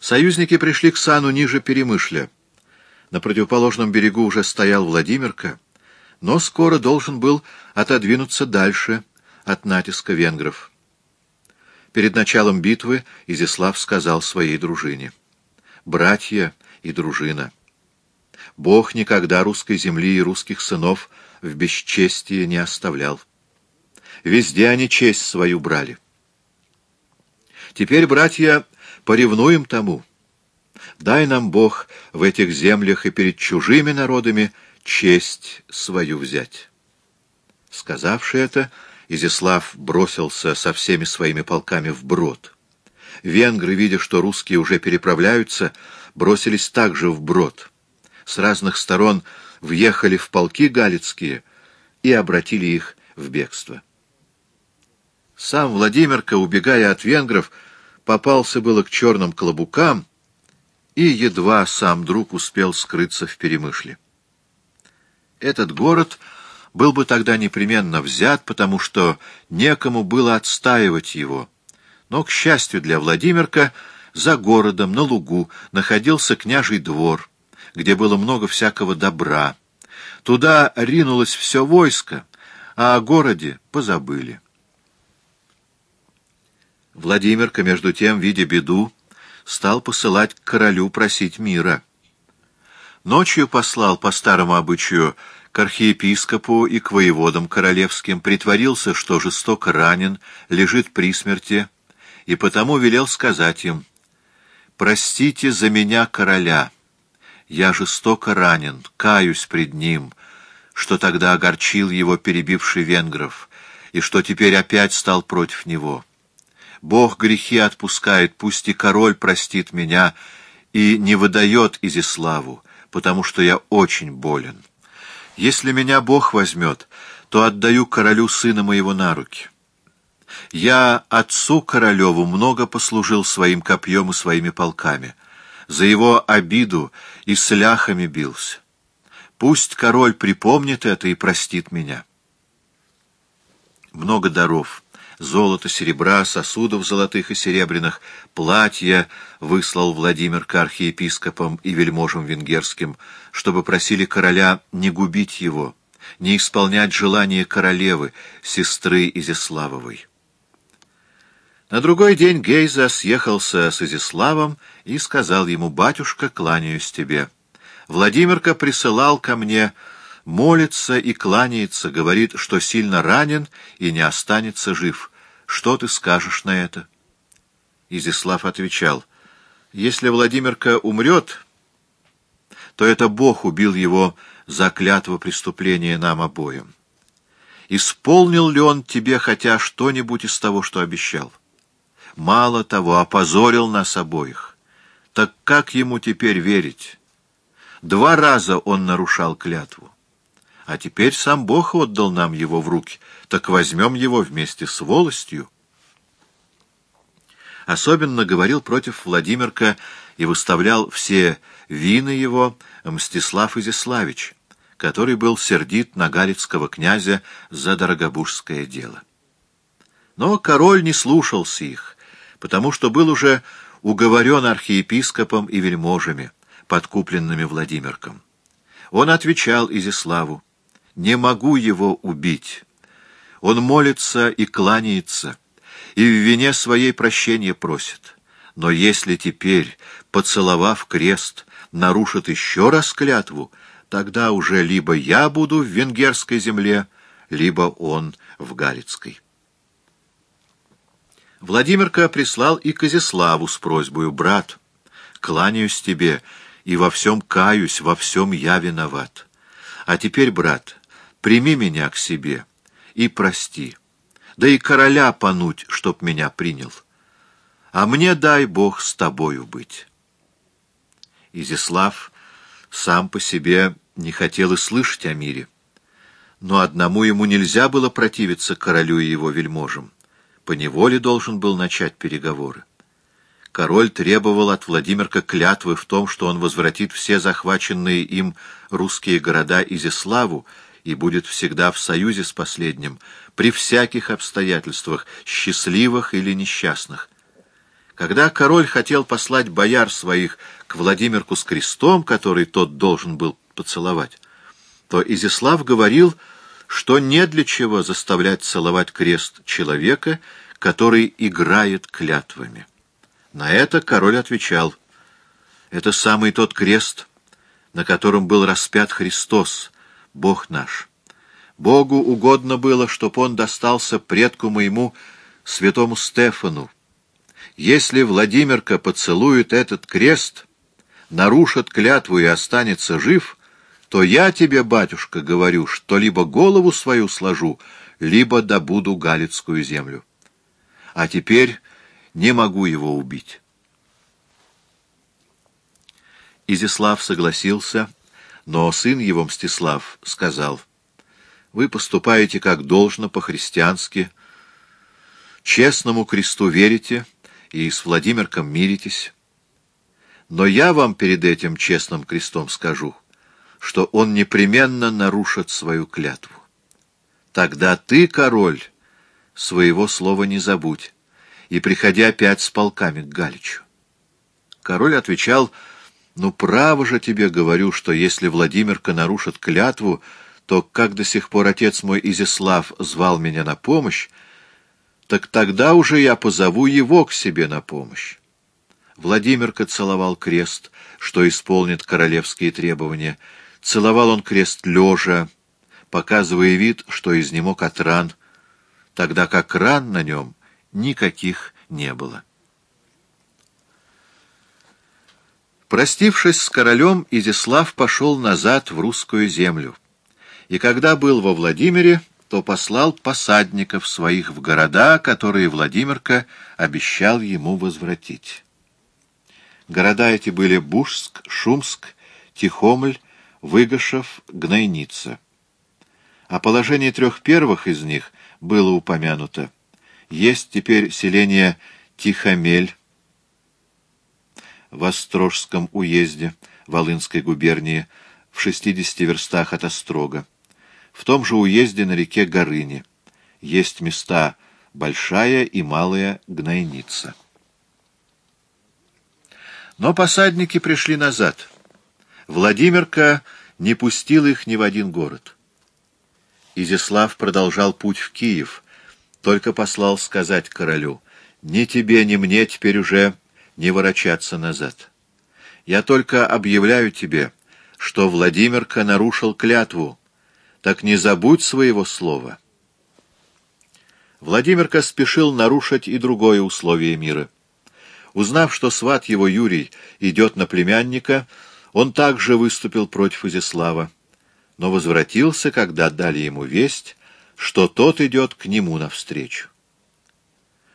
Союзники пришли к Сану ниже Перемышля. На противоположном берегу уже стоял Владимирка, но скоро должен был отодвинуться дальше от натиска венгров. Перед началом битвы Изяслав сказал своей дружине. «Братья и дружина, Бог никогда русской земли и русских сынов в бесчестие не оставлял. Везде они честь свою брали. Теперь, братья, поревнуем тому. Дай нам, Бог, в этих землях и перед чужими народами честь свою взять. Сказавши это, Изяслав бросился со всеми своими полками в брод. Венгры, видя, что русские уже переправляются, бросились также в брод. С разных сторон въехали в полки галицкие и обратили их в бегство. Сам Владимирка, убегая от венгров, попался было к черным клобукам, и едва сам друг успел скрыться в Перемышле. Этот город был бы тогда непременно взят, потому что некому было отстаивать его. Но, к счастью для Владимирка, за городом, на лугу, находился княжий двор, где было много всякого добра. Туда ринулось все войско, а о городе позабыли. Владимирка, между тем, видя беду, стал посылать к королю просить мира. Ночью послал по старому обычаю к архиепископу и к воеводам королевским, притворился, что жестоко ранен, лежит при смерти, и потому велел сказать им, «Простите за меня короля, я жестоко ранен, каюсь пред ним, что тогда огорчил его перебивший венгров, и что теперь опять стал против него. Бог грехи отпускает, пусть и король простит меня и не выдает Изиславу, потому что я очень болен». Если меня Бог возьмет, то отдаю королю сына моего на руки. Я отцу королеву много послужил своим копьем и своими полками. За его обиду и с ляхами бился. Пусть король припомнит это и простит меня. Много даров золота, серебра, сосудов золотых и серебряных, платья выслал Владимир к архиепископам и вельможам венгерским, чтобы просили короля не губить его, не исполнять желания королевы, сестры Изяславовой. На другой день Гейза съехался с Изяславом и сказал ему, «Батюшка, кланяюсь тебе. Владимирка присылал ко мне молится и кланяется, говорит, что сильно ранен и не останется жив. Что ты скажешь на это? Изислав отвечал, если Владимирка умрет, то это Бог убил его за клятво преступления нам обоим. Исполнил ли он тебе хотя что-нибудь из того, что обещал? Мало того, опозорил нас обоих. Так как ему теперь верить? Два раза он нарушал клятву. А теперь сам Бог отдал нам его в руки, так возьмем его вместе с волостью. Особенно говорил против Владимирка и выставлял все вины его Мстислав Изяславич, который был сердит на галицкого князя за дорогобужское дело. Но король не слушался их, потому что был уже уговорен архиепископом и вельможами, подкупленными Владимирком. Он отвечал Изяславу, не могу его убить. Он молится и кланяется, и в вине своей прощения просит. Но если теперь, поцеловав крест, нарушит еще раз клятву, тогда уже либо я буду в венгерской земле, либо он в Галицкой. Владимирка прислал и Казиславу с просьбой, «Брат, кланяюсь тебе, и во всем каюсь, во всем я виноват. А теперь, брат, прими меня к себе и прости, да и короля понуть, чтоб меня принял. А мне дай Бог с тобою быть. Изяслав сам по себе не хотел и слышать о мире. Но одному ему нельзя было противиться королю и его вельможам. Поневоле должен был начать переговоры. Король требовал от Владимирка клятвы в том, что он возвратит все захваченные им русские города Изяславу, и будет всегда в союзе с последним, при всяких обстоятельствах, счастливых или несчастных. Когда король хотел послать бояр своих к Владимирку с крестом, который тот должен был поцеловать, то Изяслав говорил, что не для чего заставлять целовать крест человека, который играет клятвами. На это король отвечал, «Это самый тот крест, на котором был распят Христос, Бог наш. Богу угодно было, чтоб он достался предку моему, святому Стефану, если Владимирка поцелует этот крест, нарушит клятву и останется жив, то я тебе, батюшка, говорю, что либо голову свою сложу, либо добуду Галицкую землю. А теперь не могу его убить. Изяслав согласился, но сын его, Мстислав, сказал, «Вы поступаете как должно по-христиански, честному кресту верите» и с Владимирком миритесь. Но я вам перед этим честным крестом скажу, что он непременно нарушит свою клятву. Тогда ты, король, своего слова не забудь, и приходи опять с полками к Галичу. Король отвечал, ну, право же тебе говорю, что если Владимирка нарушит клятву, то, как до сих пор отец мой Изяслав звал меня на помощь, так тогда уже я позову его к себе на помощь. Владимирка целовал крест, что исполнит королевские требования. Целовал он крест лежа, показывая вид, что изнемог от ран, тогда как ран на нем никаких не было. Простившись с королем, Изяслав пошел назад в русскую землю. И когда был во Владимире, то послал посадников своих в города, которые Владимирка обещал ему возвратить. Города эти были Бужск, Шумск, Тихомль, Выгошев, Гнойница. О положении трех первых из них было упомянуто. Есть теперь селение Тихомель в Острожском уезде Волынской губернии в 60 верстах от Острога. В том же уезде на реке Горыни есть места Большая и Малая Гнойница. Но посадники пришли назад. Владимирка не пустил их ни в один город. Изяслав продолжал путь в Киев, только послал сказать королю, «Ни тебе, ни мне теперь уже не ворочаться назад. Я только объявляю тебе, что Владимирка нарушил клятву, так не забудь своего слова. Владимирка спешил нарушить и другое условие мира. Узнав, что сват его Юрий идет на племянника, он также выступил против Изяслава, но возвратился, когда дали ему весть, что тот идет к нему навстречу.